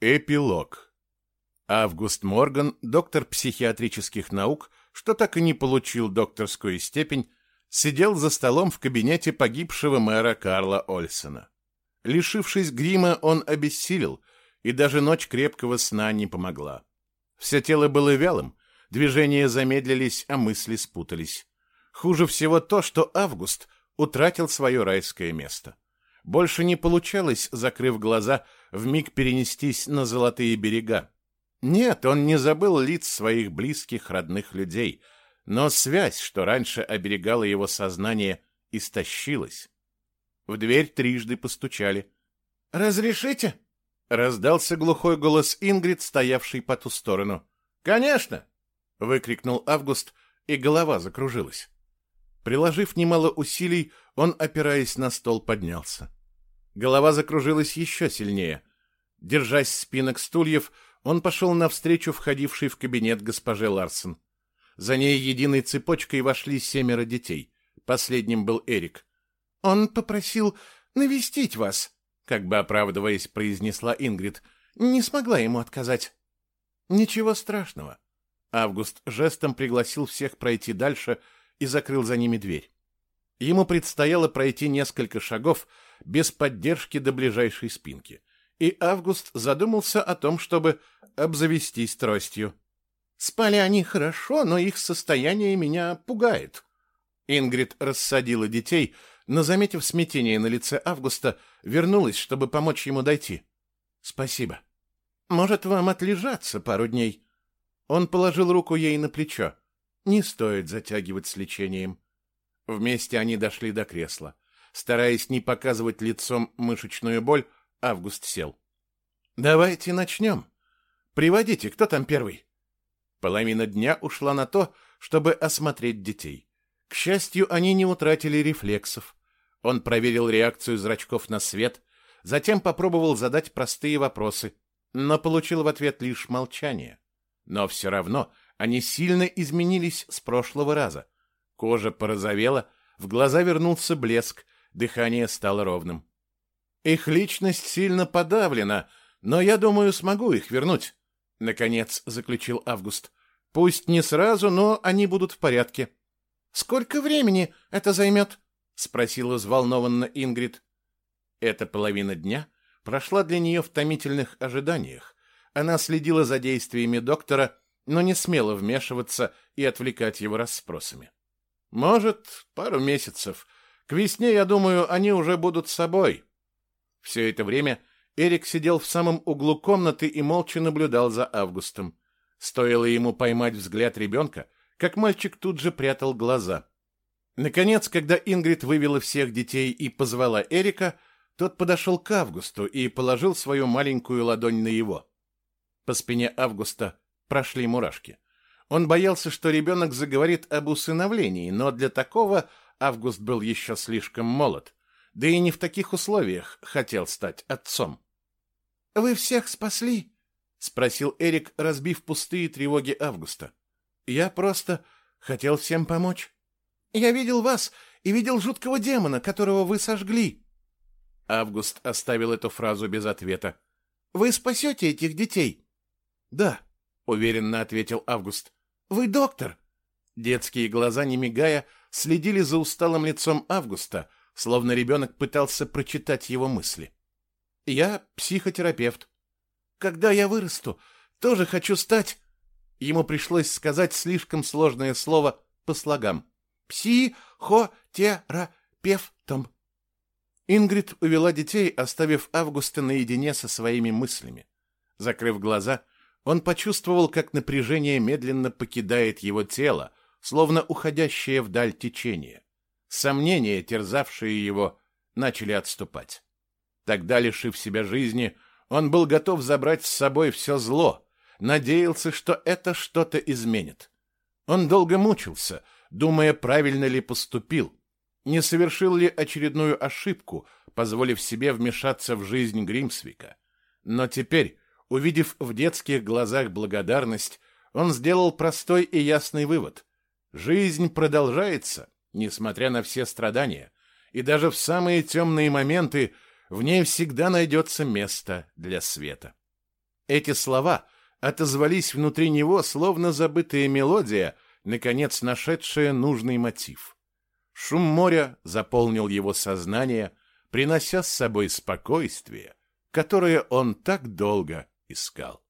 Эпилог. Август Морган, доктор психиатрических наук, что так и не получил докторскую степень, сидел за столом в кабинете погибшего мэра Карла Ольсона. Лишившись грима, он обессилел, и даже ночь крепкого сна не помогла. Все тело было вялым, движения замедлились, а мысли спутались. Хуже всего то, что Август утратил свое райское место. Больше не получалось, закрыв глаза, вмиг перенестись на золотые берега. Нет, он не забыл лиц своих близких, родных людей, но связь, что раньше оберегала его сознание, истощилась. В дверь трижды постучали. «Разрешите?» — раздался глухой голос Ингрид, стоявший по ту сторону. «Конечно!» — выкрикнул Август, и голова закружилась. Приложив немало усилий, он, опираясь на стол, поднялся. Голова закружилась еще сильнее. Держась спинок стульев, он пошел навстречу входившей в кабинет госпоже Ларсон. За ней единой цепочкой вошли семеро детей. Последним был Эрик. «Он попросил навестить вас», — как бы оправдываясь, произнесла Ингрид. «Не смогла ему отказать». «Ничего страшного». Август жестом пригласил всех пройти дальше и закрыл за ними дверь. Ему предстояло пройти несколько шагов без поддержки до ближайшей спинки, и Август задумался о том, чтобы обзавестись тростью. «Спали они хорошо, но их состояние меня пугает». Ингрид рассадила детей, но, заметив смятение на лице Августа, вернулась, чтобы помочь ему дойти. «Спасибо. Может, вам отлежаться пару дней?» Он положил руку ей на плечо. «Не стоит затягивать с лечением». Вместе они дошли до кресла. Стараясь не показывать лицом мышечную боль, Август сел. «Давайте начнем. Приводите, кто там первый?» Половина дня ушла на то, чтобы осмотреть детей. К счастью, они не утратили рефлексов. Он проверил реакцию зрачков на свет, затем попробовал задать простые вопросы, но получил в ответ лишь молчание. Но все равно они сильно изменились с прошлого раза. Кожа порозовела, в глаза вернулся блеск, дыхание стало ровным. Их личность сильно подавлена, но я думаю, смогу их вернуть, — наконец заключил Август. Пусть не сразу, но они будут в порядке. — Сколько времени это займет? — спросила взволнованно Ингрид. Эта половина дня прошла для нее в томительных ожиданиях. Она следила за действиями доктора, но не смела вмешиваться и отвлекать его расспросами. Может, пару месяцев. К весне, я думаю, они уже будут с собой. Все это время Эрик сидел в самом углу комнаты и молча наблюдал за Августом. Стоило ему поймать взгляд ребенка, как мальчик тут же прятал глаза. Наконец, когда Ингрид вывела всех детей и позвала Эрика, тот подошел к Августу и положил свою маленькую ладонь на его. По спине Августа прошли мурашки. Он боялся, что ребенок заговорит об усыновлении, но для такого Август был еще слишком молод, да и не в таких условиях хотел стать отцом. — Вы всех спасли? — спросил Эрик, разбив пустые тревоги Августа. — Я просто хотел всем помочь. — Я видел вас и видел жуткого демона, которого вы сожгли. Август оставил эту фразу без ответа. — Вы спасете этих детей? — Да, — уверенно ответил Август. «Вы доктор?» Детские глаза, не мигая, следили за усталым лицом Августа, словно ребенок пытался прочитать его мысли. «Я психотерапевт. Когда я вырасту, тоже хочу стать...» Ему пришлось сказать слишком сложное слово по слогам. «Психотерапевтом». Ингрид увела детей, оставив Августа наедине со своими мыслями. Закрыв глаза, он почувствовал, как напряжение медленно покидает его тело, словно уходящее вдаль течение. Сомнения, терзавшие его, начали отступать. Тогда, лишив себя жизни, он был готов забрать с собой все зло, надеялся, что это что-то изменит. Он долго мучился, думая, правильно ли поступил, не совершил ли очередную ошибку, позволив себе вмешаться в жизнь Гримсвика. Но теперь Увидев в детских глазах благодарность, он сделал простой и ясный вывод. Жизнь продолжается, несмотря на все страдания, и даже в самые темные моменты в ней всегда найдется место для света. Эти слова отозвались внутри него, словно забытая мелодия, наконец нашедшая нужный мотив. Шум моря заполнил его сознание, принося с собой спокойствие, которое он так долго искал.